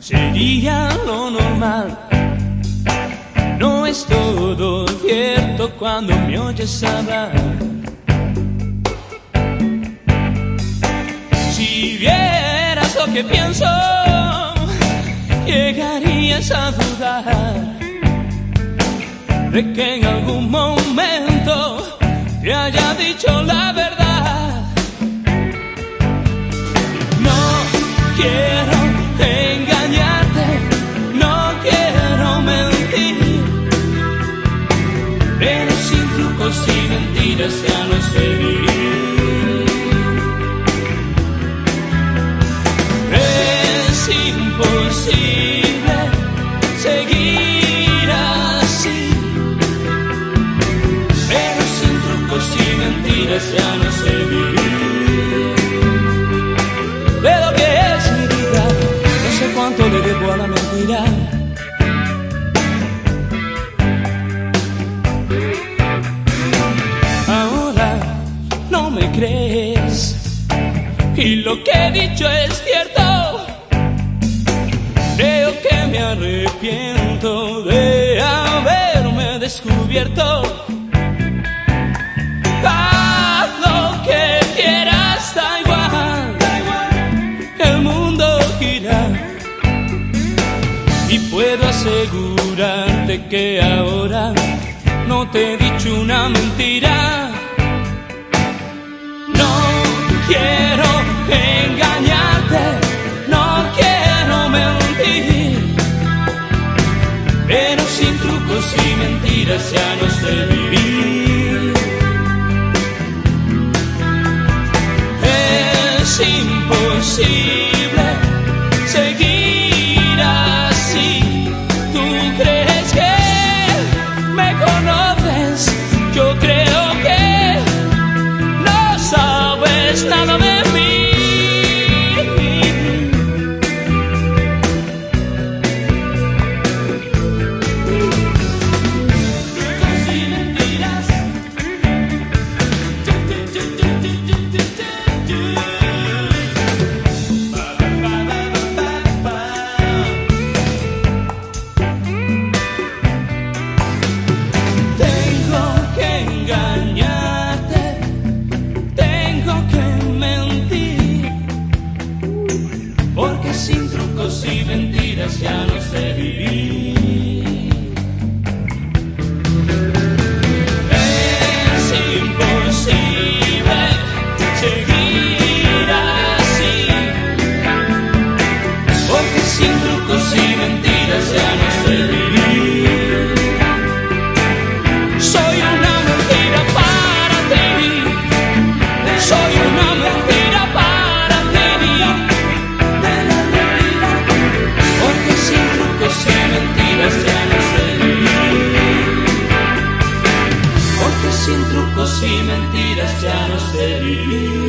sería lo normal. No es todo cierto cuando me oyes hablar. Si vieras lo que pienso, llegarías a dudar de que en algún momento te haya dicho la verdad. Trucos y mentiras ya no sé vivir. Es imposible seguir así, pero sin trucos y mentiras ya no sé vivir. De que es mi vida, no sé cuánto le debo a la mentira. Y lo que he dicho es cierto. Creo que me arrepiento de haberme descubierto. Haz lo que quieras, da igual, el mundo gira. Y puedo asegurarte que ahora no te he dicho una mentira. Yeah. No te.